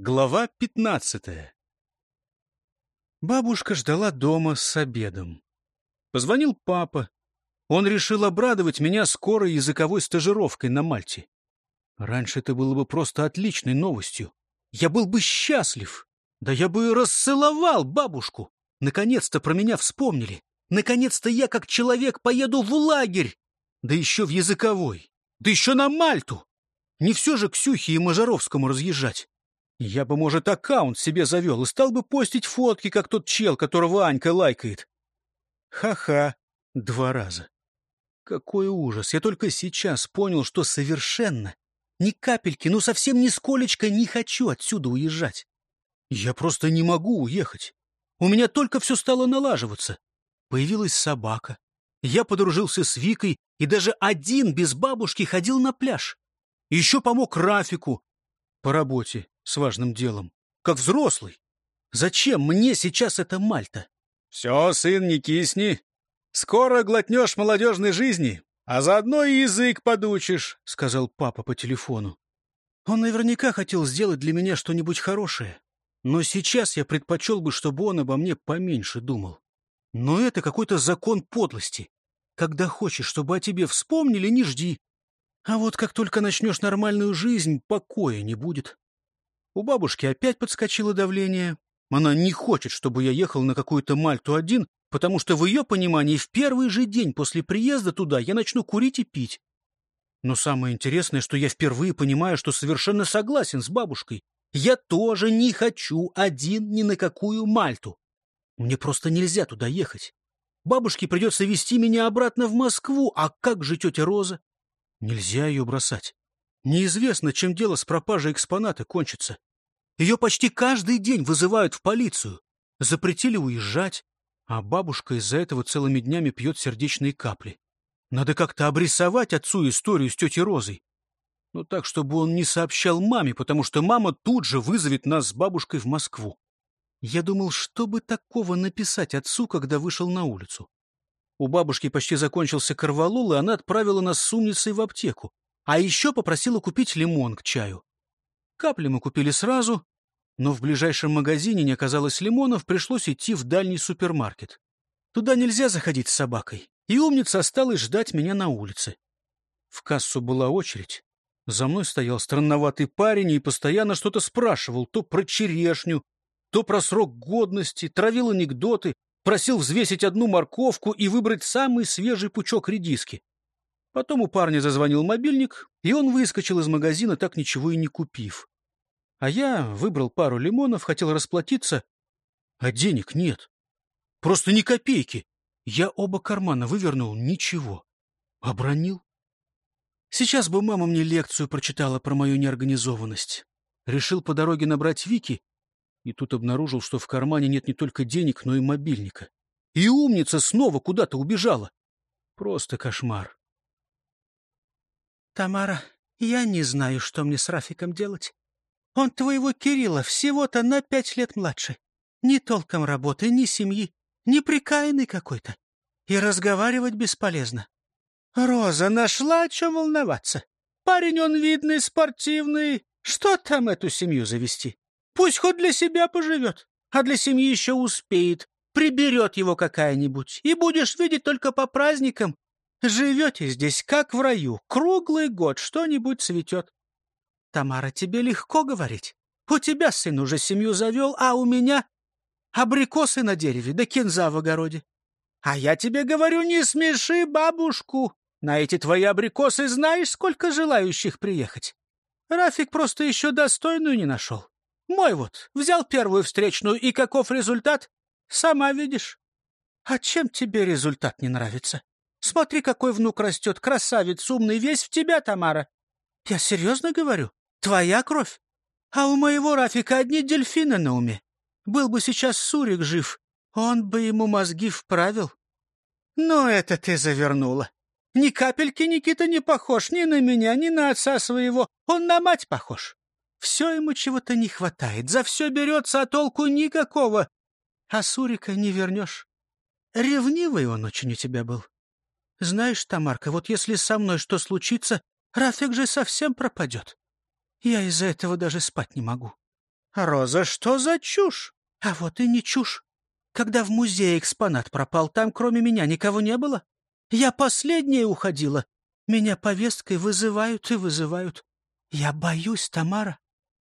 Глава пятнадцатая Бабушка ждала дома с обедом. Позвонил папа. Он решил обрадовать меня скорой языковой стажировкой на Мальте. Раньше это было бы просто отличной новостью. Я был бы счастлив. Да я бы расцеловал бабушку. Наконец-то про меня вспомнили. Наконец-то я, как человек, поеду в лагерь. Да еще в языковой. Да еще на Мальту. Не все же к и Мажаровскому разъезжать. Я бы, может, аккаунт себе завел и стал бы постить фотки, как тот чел, которого Анька лайкает. Ха-ха, два раза. Какой ужас! Я только сейчас понял, что совершенно, ни капельки, ну совсем нисколечко не хочу отсюда уезжать. Я просто не могу уехать. У меня только все стало налаживаться. Появилась собака. Я подружился с Викой и даже один без бабушки ходил на пляж. Еще помог Рафику по работе с важным делом, как взрослый. Зачем мне сейчас эта Мальта? — Все, сын, не кисни. Скоро глотнешь молодежной жизни, а заодно и язык подучишь, — сказал папа по телефону. Он наверняка хотел сделать для меня что-нибудь хорошее, но сейчас я предпочел бы, чтобы он обо мне поменьше думал. Но это какой-то закон подлости. Когда хочешь, чтобы о тебе вспомнили, не жди. А вот как только начнешь нормальную жизнь, покоя не будет. У бабушки опять подскочило давление. Она не хочет, чтобы я ехал на какую-то Мальту один, потому что в ее понимании в первый же день после приезда туда я начну курить и пить. Но самое интересное, что я впервые понимаю, что совершенно согласен с бабушкой. Я тоже не хочу один ни на какую Мальту. Мне просто нельзя туда ехать. Бабушке придется везти меня обратно в Москву, а как же тетя Роза? Нельзя ее бросать. Неизвестно, чем дело с пропажей экспоната кончится. Ее почти каждый день вызывают в полицию. Запретили уезжать, а бабушка из-за этого целыми днями пьет сердечные капли. Надо как-то обрисовать отцу историю с тетей Розой. Но так, чтобы он не сообщал маме, потому что мама тут же вызовет нас с бабушкой в Москву. Я думал, что бы такого написать отцу, когда вышел на улицу. У бабушки почти закончился корвалол, и она отправила нас с умницей в аптеку. А еще попросила купить лимон к чаю. Капли мы купили сразу, но в ближайшем магазине не оказалось лимонов, пришлось идти в дальний супермаркет. Туда нельзя заходить с собакой, и умница осталась ждать меня на улице. В кассу была очередь. За мной стоял странноватый парень и постоянно что-то спрашивал, то про черешню, то про срок годности, травил анекдоты, просил взвесить одну морковку и выбрать самый свежий пучок редиски. Потом у парня зазвонил мобильник, и он выскочил из магазина, так ничего и не купив. А я выбрал пару лимонов, хотел расплатиться, а денег нет. Просто ни копейки. Я оба кармана вывернул, ничего. Обронил. Сейчас бы мама мне лекцию прочитала про мою неорганизованность. Решил по дороге набрать Вики, и тут обнаружил, что в кармане нет не только денег, но и мобильника. И умница снова куда-то убежала. Просто кошмар. Тамара, я не знаю, что мне с Рафиком делать. Он твоего Кирилла всего-то на пять лет младше. Ни толком работы, ни семьи, неприкаянный какой-то. И разговаривать бесполезно. Роза нашла, о чем волноваться. Парень он видный, спортивный. Что там эту семью завести? Пусть хоть для себя поживет, а для семьи еще успеет. Приберет его какая-нибудь, и будешь видеть только по праздникам, Живете здесь, как в раю, круглый год что-нибудь цветет. Тамара, тебе легко говорить. У тебя сын уже семью завел, а у меня абрикосы на дереве да кинза в огороде. А я тебе говорю, не смеши бабушку. На эти твои абрикосы знаешь, сколько желающих приехать. Рафик просто еще достойную не нашел. Мой вот взял первую встречную, и каков результат? Сама видишь. А чем тебе результат не нравится? Смотри, какой внук растет, красавец, умный, весь в тебя, Тамара. Я серьезно говорю, твоя кровь. А у моего Рафика одни дельфины на уме. Был бы сейчас Сурик жив, он бы ему мозги вправил. Но это ты завернула. Ни капельки Никита не похож ни на меня, ни на отца своего. Он на мать похож. Все ему чего-то не хватает, за все берется, а толку никакого. А Сурика не вернешь. Ревнивый он очень у тебя был. Знаешь, Тамарка, вот если со мной что случится, Рафик же совсем пропадет. Я из-за этого даже спать не могу. Роза, что за чушь? А вот и не чушь. Когда в музее экспонат пропал, там кроме меня никого не было. Я последняя уходила. Меня повесткой вызывают и вызывают. Я боюсь, Тамара.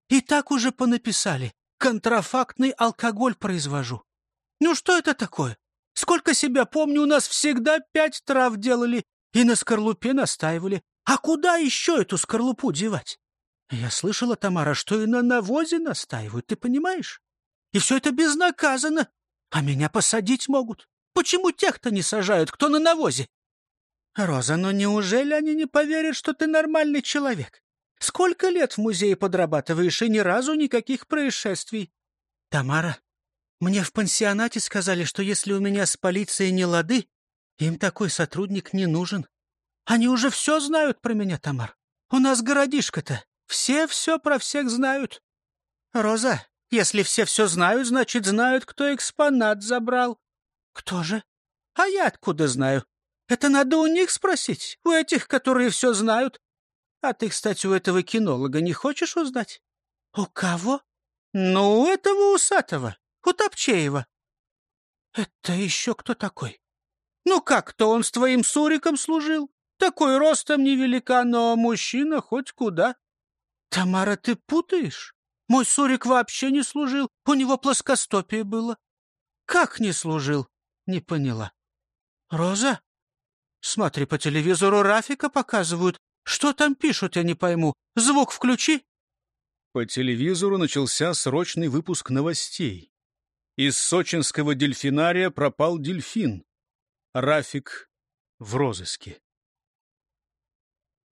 И так уже понаписали. Контрафактный алкоголь произвожу. Ну что это такое? Сколько себя помню, у нас всегда пять трав делали и на скорлупе настаивали. А куда еще эту скорлупу девать? Я слышала, Тамара, что и на навозе настаивают, ты понимаешь? И все это безнаказанно. А меня посадить могут. Почему тех-то не сажают, кто на навозе? Роза, ну неужели они не поверят, что ты нормальный человек? Сколько лет в музее подрабатываешь, и ни разу никаких происшествий? Тамара, мне в пансионате сказали, что если у меня с полицией не лады, им такой сотрудник не нужен. Они уже все знают про меня, Тамар. У нас городишко-то. Все все про всех знают. Роза, если все все знают, значит, знают, кто экспонат забрал. Кто же? А я откуда знаю? Это надо у них спросить, у этих, которые все знают. А ты, кстати, у этого кинолога не хочешь узнать? У кого? Ну, у этого усатого, у Топчеева. Это еще кто такой? Ну как-то он с твоим Суриком служил. Такой ростом невелика, но мужчина хоть куда. Тамара, ты путаешь? Мой Сурик вообще не служил, у него плоскостопие было. Как не служил? Не поняла. Роза? Смотри, по телевизору Рафика показывают. Что там пишут, я не пойму. Звук включи. По телевизору начался срочный выпуск новостей. Из сочинского дельфинария пропал дельфин. Рафик в розыске.